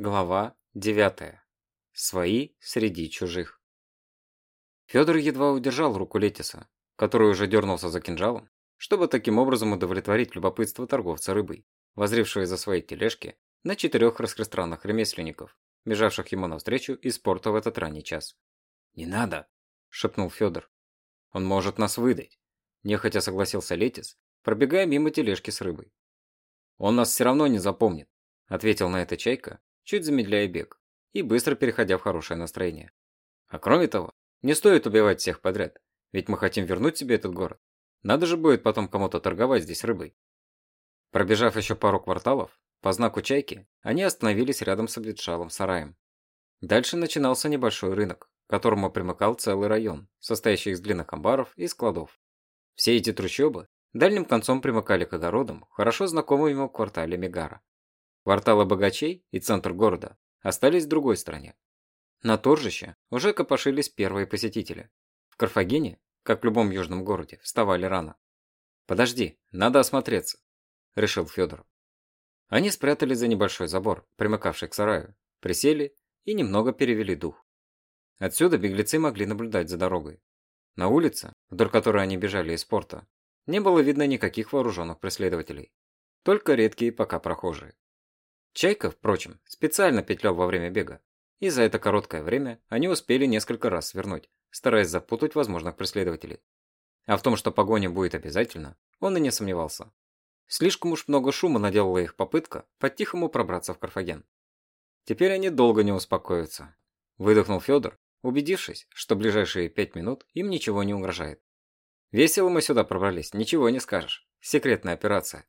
Глава 9. Свои среди чужих. Федор едва удержал руку Летиса, который уже дернулся за кинжалом, чтобы таким образом удовлетворить любопытство торговца рыбой, возрившего из-за своей тележки на четырех расхристранных ремесленников, бежавших ему навстречу из порта в этот ранний час. «Не надо!» – шепнул Федор. «Он может нас выдать!» – нехотя согласился Летис, пробегая мимо тележки с рыбой. «Он нас все равно не запомнит», – ответил на это Чайка, чуть замедляя бег и быстро переходя в хорошее настроение. А кроме того, не стоит убивать всех подряд, ведь мы хотим вернуть себе этот город. Надо же будет потом кому-то торговать здесь рыбой. Пробежав еще пару кварталов, по знаку чайки, они остановились рядом с обветшалым сараем. Дальше начинался небольшой рынок, к которому примыкал целый район, состоящий из длинных амбаров и складов. Все эти трущобы дальним концом примыкали к огородам, хорошо знакомым ему квартале Мегара. Кварталы богачей и центр города остались в другой стороне. На торжище уже копошились первые посетители. В Карфагене, как в любом южном городе, вставали рано. «Подожди, надо осмотреться», – решил Федор. Они спрятались за небольшой забор, примыкавший к сараю, присели и немного перевели дух. Отсюда беглецы могли наблюдать за дорогой. На улице, вдоль которой они бежали из порта, не было видно никаких вооруженных преследователей. Только редкие пока прохожие. Чайка, впрочем, специально петлял во время бега, и за это короткое время они успели несколько раз свернуть, стараясь запутать возможных преследователей. А в том, что погоня будет обязательно, он и не сомневался. Слишком уж много шума наделала их попытка по-тихому пробраться в Карфаген. Теперь они долго не успокоятся. Выдохнул Федор, убедившись, что ближайшие пять минут им ничего не угрожает. Весело мы сюда пробрались, ничего не скажешь. Секретная операция.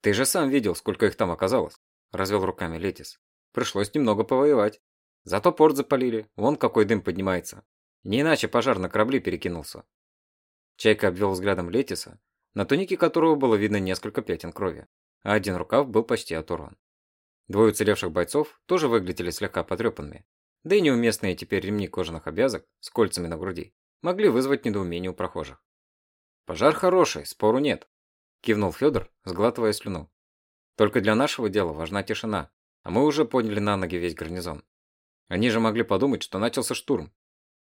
Ты же сам видел, сколько их там оказалось. – развел руками Летис. «Пришлось немного повоевать. Зато порт запалили, вон какой дым поднимается. Не иначе пожар на корабли перекинулся». Чайка обвел взглядом Летиса, на тунике которого было видно несколько пятен крови, а один рукав был почти оторван. Двое уцелевших бойцов тоже выглядели слегка потрепанными, да и неуместные теперь ремни кожаных обвязок с кольцами на груди могли вызвать недоумение у прохожих. «Пожар хороший, спору нет», – кивнул Федор, сглатывая слюну. Только для нашего дела важна тишина, а мы уже подняли на ноги весь гарнизон. Они же могли подумать, что начался штурм.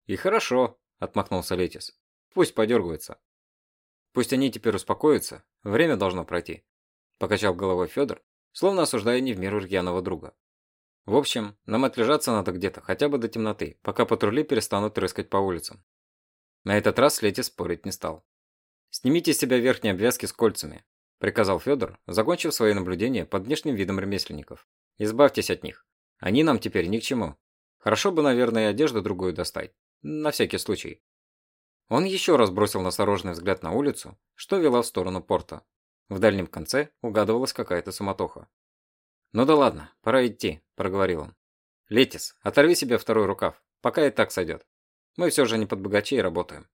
И хорошо, отмахнулся Летис. Пусть подергаются. Пусть они теперь успокоятся, время должно пройти. Покачал головой Федор, словно осуждая не в меру рьяного друга. В общем, нам отлежаться надо где-то, хотя бы до темноты, пока патрули перестанут рыскать по улицам. На этот раз Летис спорить не стал. Снимите с себя верхние обвязки с кольцами, приказал Федор, закончив свои наблюдения под внешним видом ремесленников. Избавьтесь от них. Они нам теперь ни к чему. Хорошо бы, наверное, и одежду другую достать. На всякий случай. Он еще раз бросил настороженный взгляд на улицу, что вела в сторону порта. В дальнем конце угадывалась какая-то суматоха. «Ну да ладно, пора идти», – проговорил он. «Летис, оторви себе второй рукав, пока и так сойдет. Мы все же не под богачей работаем».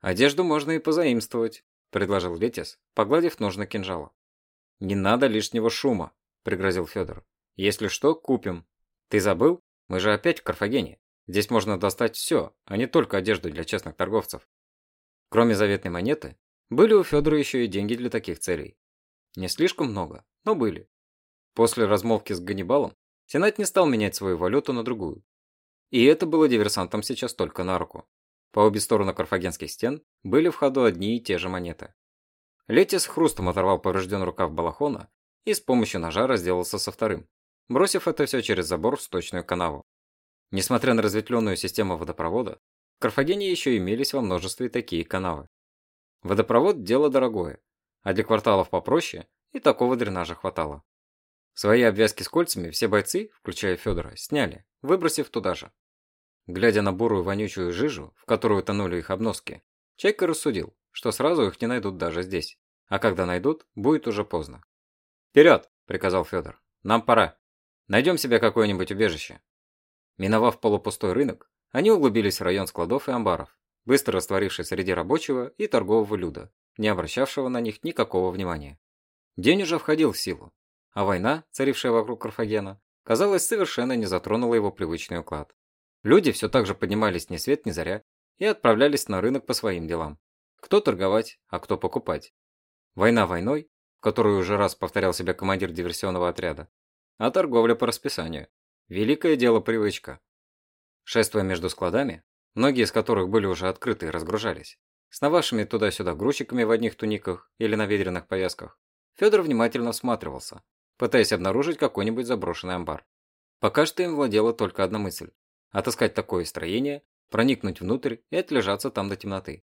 «Одежду можно и позаимствовать», предложил Летис, погладив ножны кинжала. «Не надо лишнего шума», – пригрозил Федор. «Если что, купим. Ты забыл? Мы же опять в Карфагене. Здесь можно достать все, а не только одежду для честных торговцев». Кроме заветной монеты, были у Федора еще и деньги для таких целей. Не слишком много, но были. После размолвки с Ганнибалом Сенат не стал менять свою валюту на другую. И это было диверсантам сейчас только на руку. По обе стороны карфагенских стен были в ходу одни и те же монеты. Лети с хрустом оторвал поврежденный рукав балахона и с помощью ножа разделался со вторым, бросив это все через забор в сточную канаву. Несмотря на разветвленную систему водопровода, в Карфагене еще имелись во множестве такие канавы. Водопровод – дело дорогое, а для кварталов попроще и такого дренажа хватало. Свои обвязки с кольцами все бойцы, включая Федора, сняли, выбросив туда же. Глядя на бурую вонючую жижу, в которую тонули их обноски, Чайка рассудил, что сразу их не найдут даже здесь, а когда найдут, будет уже поздно. «Вперед!» – приказал Федор. «Нам пора. Найдем себе какое-нибудь убежище». Миновав полупустой рынок, они углубились в район складов и амбаров, быстро растворившись среди рабочего и торгового люда, не обращавшего на них никакого внимания. День уже входил в силу, а война, царившая вокруг Карфагена, казалось, совершенно не затронула его привычный уклад. Люди все так же поднимались ни свет ни заря и отправлялись на рынок по своим делам. Кто торговать, а кто покупать. Война войной, которую уже раз повторял себя командир диверсионного отряда, а торговля по расписанию. Великое дело привычка. Шествуя между складами, многие из которых были уже открыты и разгружались, сновавшими туда-сюда грузчиками в одних туниках или на ведерных повязках, Федор внимательно всматривался, пытаясь обнаружить какой-нибудь заброшенный амбар. Пока что им владела только одна мысль – отыскать такое строение, проникнуть внутрь и отлежаться там до темноты.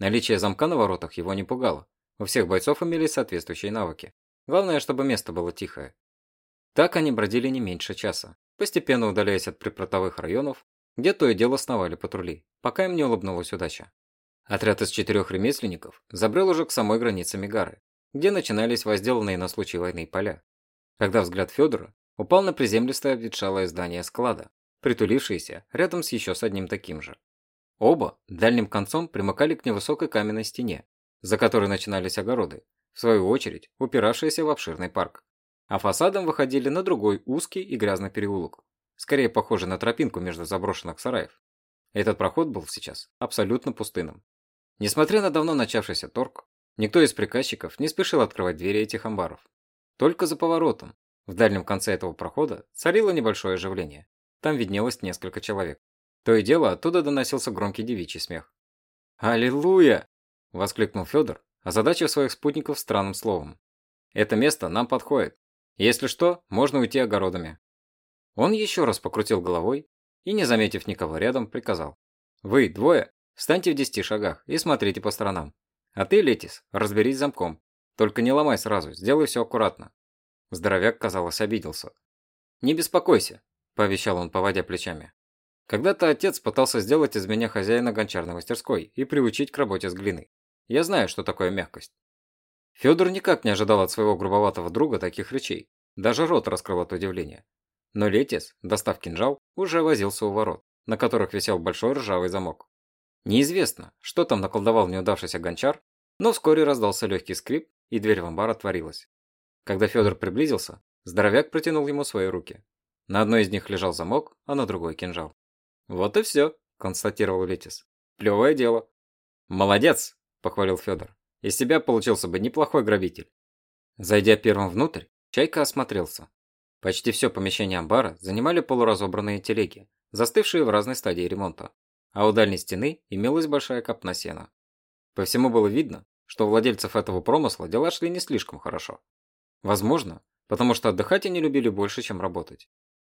Наличие замка на воротах его не пугало. У всех бойцов имелись соответствующие навыки. Главное, чтобы место было тихое. Так они бродили не меньше часа, постепенно удаляясь от припортовых районов, где то и дело сновали патрули, пока им не улыбнулась удача. Отряд из четырех ремесленников забрел уже к самой границе Мегары, где начинались возделанные на случай войны поля. Когда взгляд Федора упал на приземистое обветшалое здание склада, притулившееся рядом с еще с одним таким же. Оба дальним концом примыкали к невысокой каменной стене, за которой начинались огороды, в свою очередь упиравшиеся в обширный парк. А фасадом выходили на другой узкий и грязный переулок, скорее похожий на тропинку между заброшенных сараев. Этот проход был сейчас абсолютно пустынным. Несмотря на давно начавшийся торг, никто из приказчиков не спешил открывать двери этих амбаров. Только за поворотом, в дальнем конце этого прохода, царило небольшое оживление. Там виднелось несколько человек. То и дело, оттуда доносился громкий девичий смех. «Аллилуйя!» – воскликнул Федор, озадачив своих спутников странным словом. «Это место нам подходит. Если что, можно уйти огородами». Он еще раз покрутил головой и, не заметив никого рядом, приказал. «Вы, двое, встаньте в десяти шагах и смотрите по сторонам. А ты, Летис, разберись замком. Только не ломай сразу, сделай все аккуратно». Здоровяк, казалось, обиделся. «Не беспокойся», – пообещал он, поводя плечами. «Когда-то отец пытался сделать из меня хозяина гончарной мастерской и приучить к работе с глиной. Я знаю, что такое мягкость». Федор никак не ожидал от своего грубоватого друга таких речей. Даже рот раскрыл от удивления. Но Летис, достав кинжал, уже возился у ворот, на которых висел большой ржавый замок. Неизвестно, что там наколдовал неудавшийся гончар, но вскоре раздался легкий скрип, и дверь в амбар отворилась. Когда Федор приблизился, здоровяк протянул ему свои руки. На одной из них лежал замок, а на другой кинжал. «Вот и все», – констатировал Летис. «Плевое дело». «Молодец», – похвалил Федор. «Из тебя получился бы неплохой грабитель». Зайдя первым внутрь, Чайка осмотрелся. Почти все помещение амбара занимали полуразобранные телеги, застывшие в разной стадии ремонта, а у дальней стены имелась большая копна сена. По всему было видно, что у владельцев этого промысла дела шли не слишком хорошо. Возможно, потому что отдыхать они любили больше, чем работать.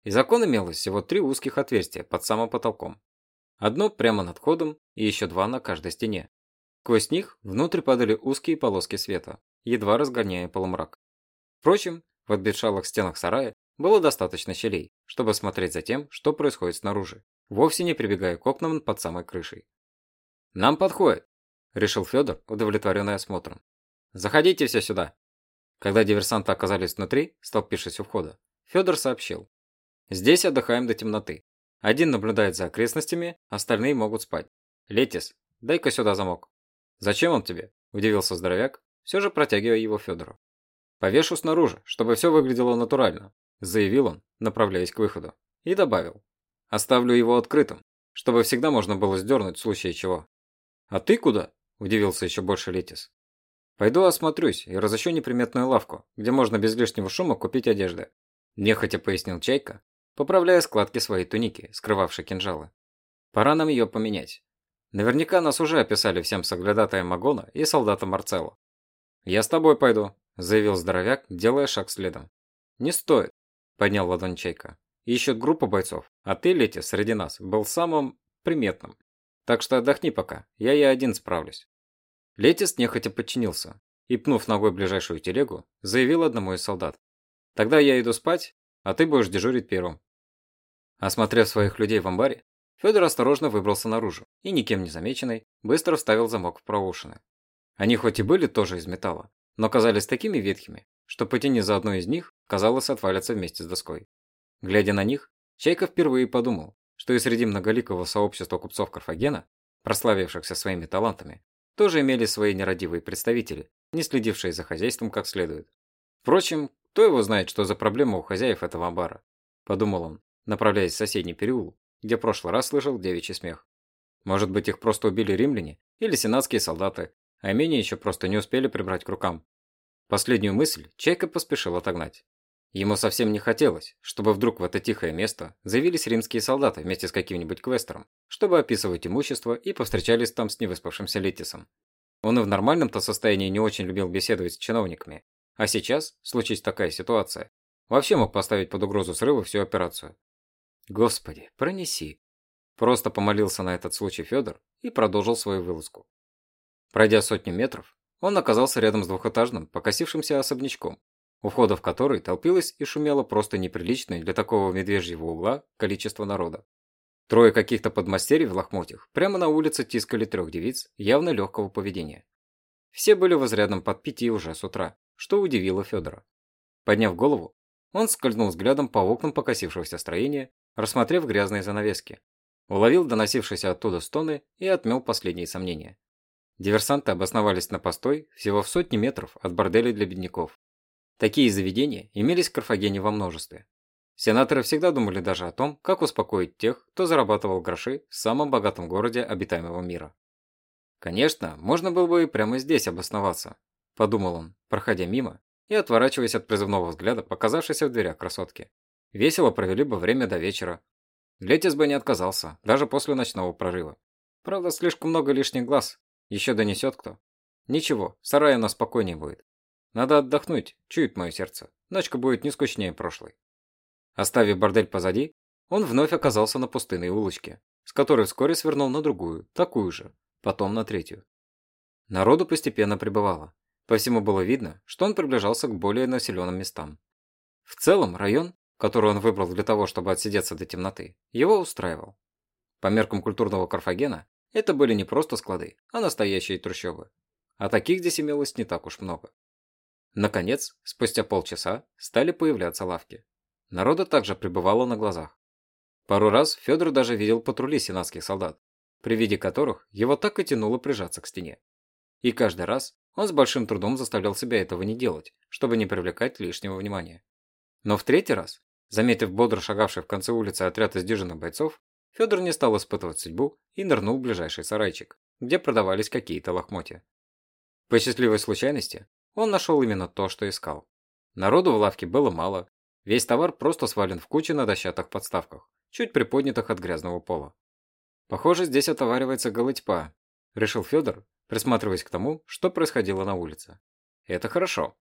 Из окон имелось всего три узких отверстия под самым потолком. Одно прямо над входом и еще два на каждой стене. Сквозь них внутрь падали узкие полоски света, едва разгоняя полумрак. Впрочем, в обветшалых стенах сарая было достаточно щелей, чтобы смотреть за тем, что происходит снаружи, вовсе не прибегая к окнам под самой крышей. «Нам подходит», – решил Федор, удовлетворенный осмотром. «Заходите все сюда». Когда диверсанты оказались внутри, столпившись у входа, Федор сообщил. «Здесь отдыхаем до темноты. Один наблюдает за окрестностями, остальные могут спать. Летис, дай-ка сюда замок». «Зачем он тебе?» – удивился здоровяк, все же протягивая его Федору. «Повешу снаружи, чтобы все выглядело натурально», – заявил он, направляясь к выходу. И добавил. «Оставлю его открытым, чтобы всегда можно было сдернуть в случае чего». «А ты куда?» – удивился еще больше Летис. «Пойду осмотрюсь и разыщу неприметную лавку, где можно без лишнего шума купить одежды», – нехотя пояснил Чайка, поправляя складки своей туники, скрывавшей кинжалы. «Пора нам ее поменять. Наверняка нас уже описали всем соглядатаем Магона и солдатам Марцелло. Я с тобой пойду, – заявил здоровяк, делая шаг следом. «Не стоит», – поднял ладонь Чайка. «Ищет группа бойцов, а ты, Лети, среди нас, был самым приметным. Так что отдохни пока, я и один справлюсь». Летис нехотя подчинился и, пнув ногой ближайшую телегу, заявил одному из солдат. «Тогда я иду спать, а ты будешь дежурить первым». Осмотрев своих людей в амбаре, Федор осторожно выбрался наружу и, никем не замеченный, быстро вставил замок в проушины. Они хоть и были тоже из металла, но казались такими ветхими, что потяни за одной из них, казалось, отвалятся вместе с доской. Глядя на них, Чайка впервые подумал, что и среди многоликого сообщества купцов Карфагена, прославившихся своими талантами, тоже имели свои нерадивые представители, не следившие за хозяйством как следует. Впрочем, кто его знает, что за проблема у хозяев этого амбара? Подумал он, направляясь в соседний переулок, где в прошлый раз слышал девичий смех. Может быть, их просто убили римляне или сенатские солдаты, а имение еще просто не успели прибрать к рукам. Последнюю мысль Чайка поспешил отогнать. Ему совсем не хотелось, чтобы вдруг в это тихое место заявились римские солдаты вместе с каким-нибудь квестером, чтобы описывать имущество и повстречались там с невыспавшимся Летисом. Он и в нормальном-то состоянии не очень любил беседовать с чиновниками, а сейчас, случись такая ситуация, вообще мог поставить под угрозу срыва всю операцию. Господи, пронеси. Просто помолился на этот случай Федор и продолжил свою вылазку. Пройдя сотню метров, он оказался рядом с двухэтажным, покосившимся особнячком, у входа в который толпилось и шумело просто неприличное для такого медвежьего угла количество народа. Трое каких-то подмастерий в лохмотьях прямо на улице тискали трех девиц явно легкого поведения. Все были в изрядном под пяти уже с утра, что удивило Федора. Подняв голову, он скользнул взглядом по окнам покосившегося строения, рассмотрев грязные занавески. Уловил доносившиеся оттуда стоны и отмел последние сомнения. Диверсанты обосновались на постой всего в сотни метров от борделей для бедняков. Такие заведения имелись в Карфагене во множестве. Сенаторы всегда думали даже о том, как успокоить тех, кто зарабатывал гроши в самом богатом городе обитаемого мира. Конечно, можно было бы и прямо здесь обосноваться, подумал он, проходя мимо и отворачиваясь от призывного взгляда, показавшейся в дверях красотки. Весело провели бы время до вечера. Летис бы не отказался, даже после ночного прорыва. Правда, слишком много лишних глаз. Еще донесет кто. Ничего, сарай на спокойнее будет. Надо отдохнуть, чует мое сердце. Ночка будет не скучнее прошлой. Оставив бордель позади, он вновь оказался на пустынной улочке, с которой вскоре свернул на другую, такую же, потом на третью. Народу постепенно прибывало. По всему было видно, что он приближался к более населенным местам. В целом, район, который он выбрал для того, чтобы отсидеться до темноты, его устраивал. По меркам культурного Карфагена, это были не просто склады, а настоящие трущобы. А таких здесь имелось не так уж много. Наконец, спустя полчаса, стали появляться лавки. Народа также прибывало на глазах. Пару раз Федор даже видел патрули сенатских солдат, при виде которых его так и тянуло прижаться к стене. И каждый раз он с большим трудом заставлял себя этого не делать, чтобы не привлекать лишнего внимания. Но в третий раз, заметив бодро шагавший в конце улицы отряд из дюжины бойцов, Федор не стал испытывать судьбу и нырнул в ближайший сарайчик, где продавались какие-то лохмотья. По счастливой случайности, он нашел именно то, что искал. Народу в лавке было мало, весь товар просто свален в куче на дощатых подставках, чуть приподнятых от грязного пола. Похоже, здесь отоваривается голытьпа, решил Федор, присматриваясь к тому, что происходило на улице. Это хорошо.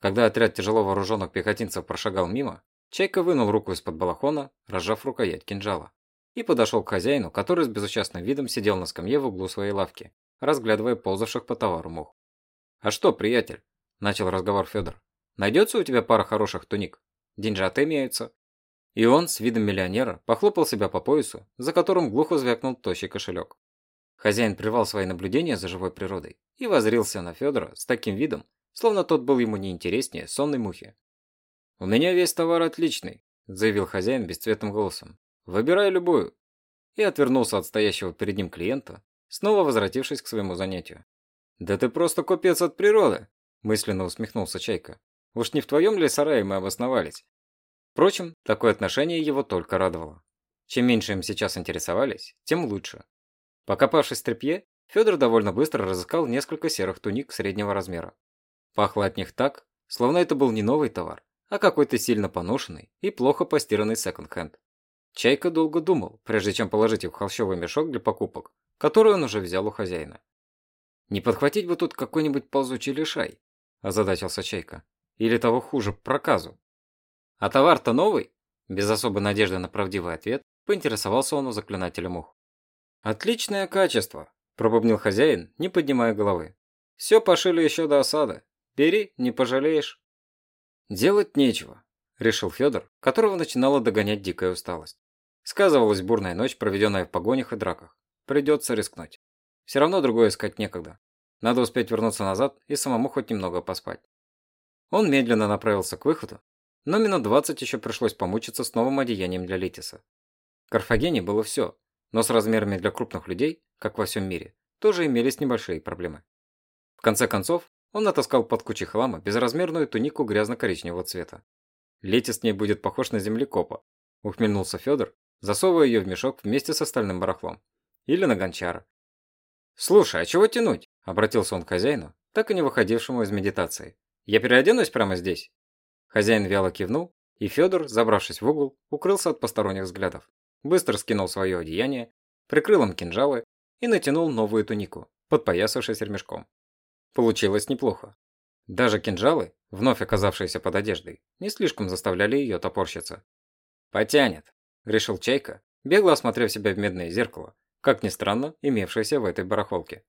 Когда отряд тяжело вооруженных пехотинцев прошагал мимо, Чайка вынул руку из-под балахона, разжав рукоять кинжала, и подошел к хозяину, который с безучастным видом сидел на скамье в углу своей лавки, разглядывая ползавших по товару мух. «А что, приятель?» – начал разговор Федор. «Найдется у тебя пара хороших туник? Деньжаты имеются». И он, с видом миллионера, похлопал себя по поясу, за которым глухо звякнул тощий кошелек. Хозяин прервал свои наблюдения за живой природой и возрился на Федора с таким видом, словно тот был ему неинтереснее сонной мухи. «У меня весь товар отличный», – заявил хозяин бесцветным голосом. «Выбирай любую». И отвернулся от стоящего перед ним клиента, снова возвратившись к своему занятию. «Да ты просто купец от природы!» – мысленно усмехнулся Чайка. «Уж не в твоем ли сарае мы обосновались?» Впрочем, такое отношение его только радовало. Чем меньше им сейчас интересовались, тем лучше. Покопавшись в тряпье, Федор довольно быстро разыскал несколько серых туник среднего размера. Пахло от них так, словно это был не новый товар, а какой-то сильно поношенный и плохо постиранный секонд-хенд. Чайка долго думал, прежде чем положить их в холщовый мешок для покупок, который он уже взял у хозяина. Не подхватить бы тут какой-нибудь ползучий лишай, озадачился Чайка. Или того хуже, проказу. А товар-то новый? Без особой надежды на правдивый ответ, поинтересовался он у заклинателя мух. Отличное качество, пробубнил хозяин, не поднимая головы. Все пошили еще до осады. Бери, не пожалеешь. Делать нечего, решил Федор, которого начинала догонять дикая усталость. Сказывалась бурная ночь, проведенная в погонях и драках. Придется рискнуть. Все равно другое искать некогда. Надо успеть вернуться назад и самому хоть немного поспать. Он медленно направился к выходу, но минут 20 еще пришлось помучиться с новым одеянием для Летиса. В Карфагене было все, но с размерами для крупных людей, как во всем мире, тоже имелись небольшие проблемы. В конце концов, он натаскал под кучей хлама безразмерную тунику грязно-коричневого цвета. Летис с ней будет похож на землекопа, ухмыльнулся Федор, засовывая ее в мешок вместе с остальным барахлом. Или на гончара, «Слушай, а чего тянуть?» – обратился он к хозяину, так и не выходившему из медитации. «Я переоденусь прямо здесь?» Хозяин вяло кивнул, и Федор, забравшись в угол, укрылся от посторонних взглядов. Быстро скинул свое одеяние, прикрыл им кинжалы и натянул новую тунику, подпоясавшись ремешком. Получилось неплохо. Даже кинжалы, вновь оказавшиеся под одеждой, не слишком заставляли ее топорщиться. «Потянет», – решил Чайка, бегло осмотрев себя в медное зеркало, как ни странно, имевшееся в этой барахолке.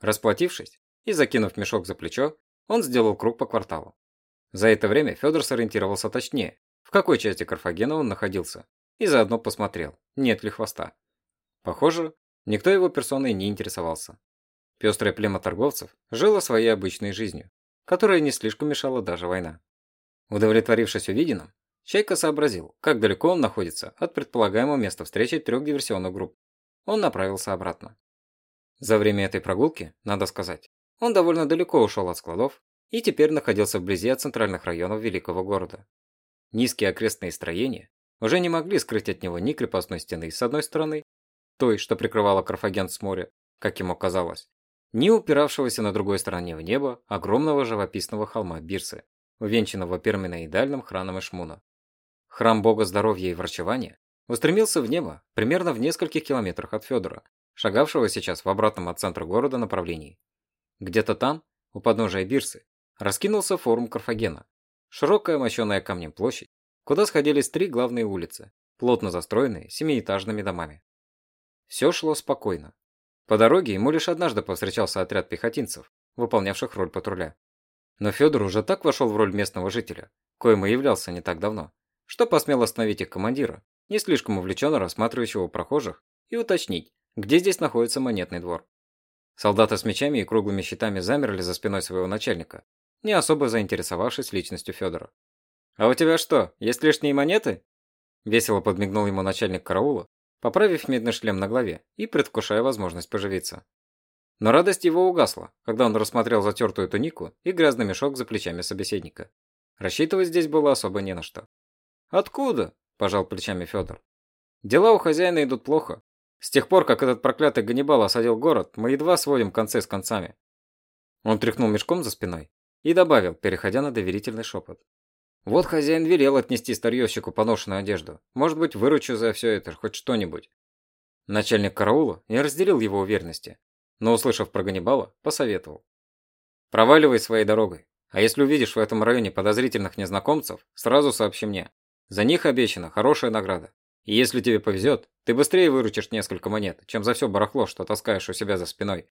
Расплатившись и закинув мешок за плечо, он сделал круг по кварталу. За это время Федор сориентировался точнее, в какой части Карфагена он находился, и заодно посмотрел, нет ли хвоста. Похоже, никто его персоной не интересовался. Пестрое племя торговцев жило своей обычной жизнью, которая не слишком мешала даже война. Удовлетворившись увиденным, Чайка сообразил, как далеко он находится от предполагаемого места встречи трех диверсионных групп. Он направился обратно. За время этой прогулки, надо сказать, он довольно далеко ушел от складов и теперь находился вблизи от центральных районов великого города. Низкие окрестные строения уже не могли скрыть от него ни крепостной стены с одной стороны, той, что прикрывала Карфаген с моря, как ему казалось, ни упиравшегося на другой стороне в небо огромного живописного холма Бирсы, увенчанного пирамидоидальным храмом Ишмуна. Храм бога здоровья и врачевания устремился в небо примерно в нескольких километрах от Федора, шагавшего сейчас в обратном от центра города направлении. Где-то там, у подножия Бирсы, раскинулся форум Карфагена, широкая мощеная камнем площадь, куда сходились три главные улицы, плотно застроенные семиэтажными домами. Все шло спокойно. По дороге ему лишь однажды повстречался отряд пехотинцев, выполнявших роль патруля. Но Федор уже так вошел в роль местного жителя, коим и являлся не так давно, что посмел остановить их командира, не слишком увлеченно рассматривающего прохожих, и уточнить, где здесь находится монетный двор. Солдаты с мечами и круглыми щитами замерли за спиной своего начальника, не особо заинтересовавшись личностью Федора. «А у тебя что, есть лишние монеты?» Весело подмигнул ему начальник караула, поправив медный шлем на голове и предвкушая возможность поживиться. Но радость его угасла, когда он рассмотрел затертую тунику и грязный мешок за плечами собеседника. Рассчитывать здесь было особо не на что. «Откуда?» – пожал плечами Федор. «Дела у хозяина идут плохо. С тех пор, как этот проклятый Ганнибал осадил город, мы едва сводим концы с концами». Он тряхнул мешком за спиной и добавил, переходя на доверительный шепот. «Вот хозяин велел отнести старьевщику поношенную одежду. Может быть, выручу за все это хоть что-нибудь». Начальник караула не разделил его уверенности, но, услышав про Ганнибала, посоветовал. «Проваливай своей дорогой, а если увидишь в этом районе подозрительных незнакомцев, сразу сообщи мне. За них обещана хорошая награда. И если тебе повезет, ты быстрее выручишь несколько монет, чем за все барахло, что таскаешь у себя за спиной.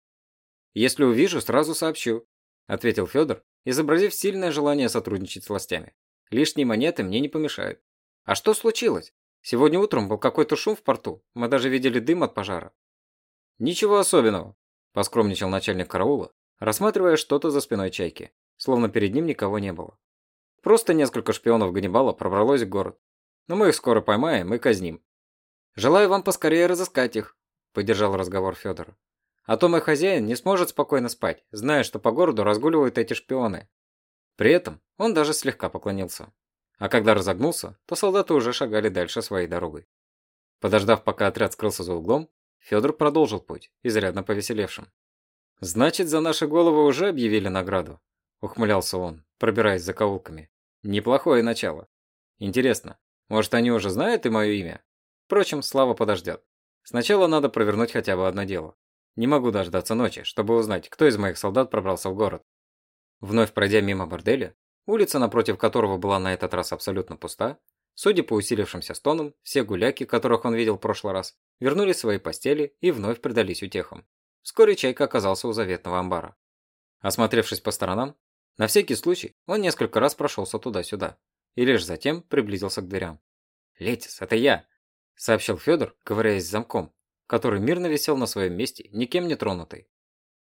Если увижу, сразу сообщу, ответил Федор, изобразив сильное желание сотрудничать с властями. Лишние монеты мне не помешают. А что случилось? Сегодня утром был какой-то шум в порту. Мы даже видели дым от пожара. Ничего особенного, поскромничал начальник караула, рассматривая что-то за спиной чайки, словно перед ним никого не было. Просто несколько шпионов Ганнибала пробралось в город. Но мы их скоро поймаем и казним. Желаю вам поскорее разыскать их, поддержал разговор Федор. А то мой хозяин не сможет спокойно спать, зная, что по городу разгуливают эти шпионы. При этом он даже слегка поклонился. А когда разогнулся, то солдаты уже шагали дальше своей дорогой. Подождав, пока отряд скрылся за углом, Федор продолжил путь, изрядно повеселевшим. «Значит, за наши головы уже объявили награду?» – ухмылялся он, пробираясь за каулками. Неплохое начало. Интересно, может они уже знают и мое имя? Впрочем, Слава подождет. Сначала надо провернуть хотя бы одно дело. Не могу дождаться ночи, чтобы узнать, кто из моих солдат пробрался в город. Вновь пройдя мимо борделя, улица, напротив которого была на этот раз абсолютно пуста, судя по усилившимся стонам, все гуляки, которых он видел в прошлый раз, вернулись в свои постели и вновь предались утехам. Вскоре Чайка оказался у заветного амбара. Осмотревшись по сторонам, на всякий случай он несколько раз прошелся туда-сюда и лишь затем приблизился к дверям. «Летис, это я!» – сообщил Федор, ковыряясь замком, который мирно висел на своем месте, никем не тронутый.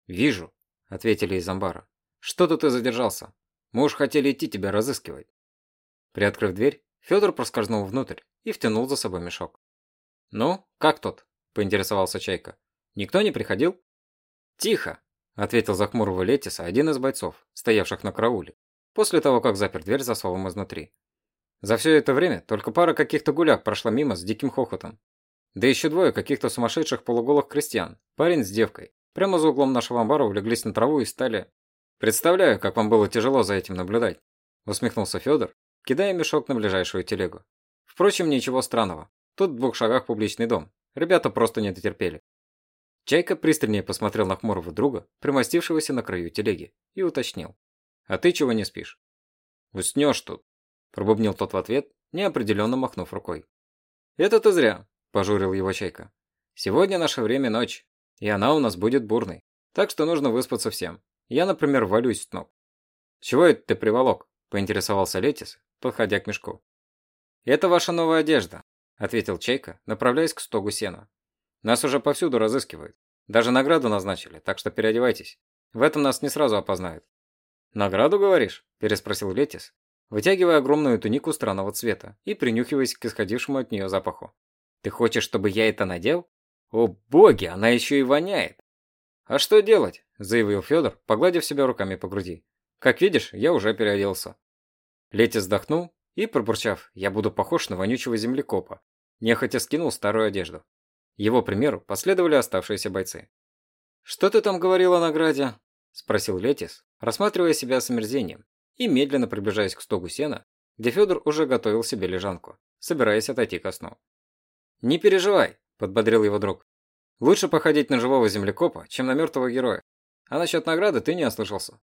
«Вижу», – ответили из амбара. «Что-то ты задержался. Мы уж хотели идти тебя разыскивать». Приоткрыв дверь, Федор проскользнул внутрь и втянул за собой мешок. «Ну, как тот?» – поинтересовался Чайка. «Никто не приходил?» «Тихо!» ответил за хмурого Летиса один из бойцов, стоявших на карауле, после того, как запер дверь за словом изнутри. За все это время только пара каких-то гуляк прошла мимо с диким хохотом. Да еще двое каких-то сумасшедших полуголых крестьян, парень с девкой, прямо за углом нашего амбара улеглись на траву и стали... Представляю, как вам было тяжело за этим наблюдать. усмехнулся Федор, кидая мешок на ближайшую телегу. Впрочем, ничего странного. Тут в двух шагах публичный дом. Ребята просто не дотерпели. Чайка пристальнее посмотрел на хмурого друга, примостившегося на краю телеги, и уточнил. «А ты чего не спишь?» «Уснешь тут», – пробубнил тот в ответ, неопределенно махнув рукой. «Это ты зря», – пожурил его Чайка. «Сегодня наше время ночь, и она у нас будет бурной, так что нужно выспаться всем. Я, например, валюсь с ног». «Чего это ты приволок?» – поинтересовался Летис, подходя к мешку. «Это ваша новая одежда», – ответил Чайка, направляясь к стогу сена. «Нас уже повсюду разыскивают. Даже награду назначили, так что переодевайтесь. В этом нас не сразу опознают». «Награду, говоришь?» – переспросил Летис, вытягивая огромную тунику странного цвета и принюхиваясь к исходившему от нее запаху. «Ты хочешь, чтобы я это надел? О боги, она еще и воняет!» «А что делать?» – заявил Федор, погладив себя руками по груди. «Как видишь, я уже переоделся». Летис вздохнул и, пробурчав, я буду похож на вонючего землекопа, нехотя скинул старую одежду. Его примеру последовали оставшиеся бойцы. «Что ты там говорил о награде?» – спросил Летис, рассматривая себя с омерзением и медленно приближаясь к стогу сена, где Федор уже готовил себе лежанку, собираясь отойти ко сну. «Не переживай», – подбодрил его друг. «Лучше походить на живого землекопа, чем на мертвого героя. А насчет награды ты не ослышался.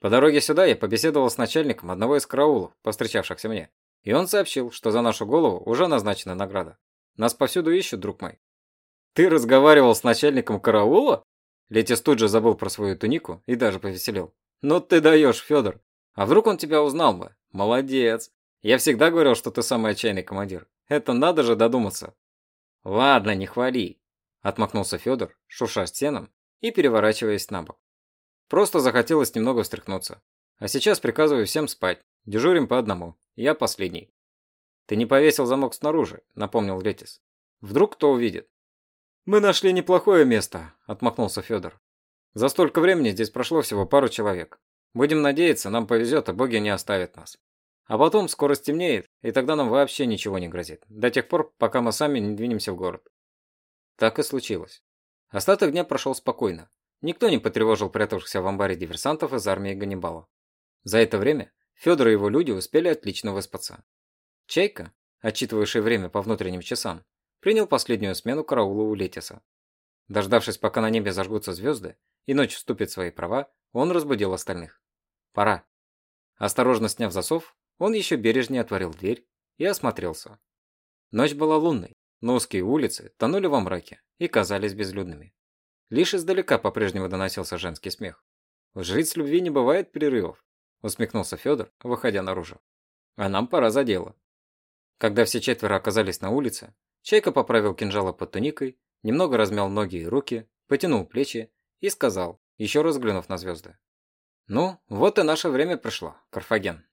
По дороге сюда я побеседовал с начальником одного из караулов, повстречавшихся мне, и он сообщил, что за нашу голову уже назначена награда. Нас повсюду ищут, друг мой. Ты разговаривал с начальником караула? Летис тут же забыл про свою тунику и даже повеселел. Ну ты даешь, Федор. А вдруг он тебя узнал бы? Молодец. Я всегда говорил, что ты самый отчаянный командир. Это надо же додуматься. Ладно, не хвали. Отмахнулся Федор, шурша стеном и переворачиваясь на бок. Просто захотелось немного встряхнуться. А сейчас приказываю всем спать. Дежурим по одному. Я последний. Ты не повесил замок снаружи, напомнил Летис. Вдруг кто увидит. Мы нашли неплохое место, отмахнулся Федор. За столько времени здесь прошло всего пару человек. Будем надеяться, нам повезет, а боги не оставят нас. А потом скоро стемнеет, и тогда нам вообще ничего не грозит. До тех пор, пока мы сами не двинемся в город. Так и случилось. Остаток дня прошел спокойно. Никто не потревожил прятавшихся в амбаре диверсантов из армии Ганнибала. За это время Федор и его люди успели отлично выспаться. Чайка, отчитывавший время по внутренним часам, принял последнюю смену караула у Летиса. Дождавшись, пока на небе зажгутся звезды и ночь вступит в свои права, он разбудил остальных. Пора. Осторожно сняв засов, он еще бережнее отворил дверь и осмотрелся. Ночь была лунной, но узкие улицы тонули во мраке и казались безлюдными. Лишь издалека по-прежнему доносился женский смех. «У жриц любви не бывает перерывов», усмехнулся Федор, выходя наружу. «А нам пора за дело». Когда все четверо оказались на улице, Чайка поправил кинжала под туникой, немного размял ноги и руки, потянул плечи и сказал, еще раз глянув на звезды. «Ну, вот и наше время пришло, Карфаген».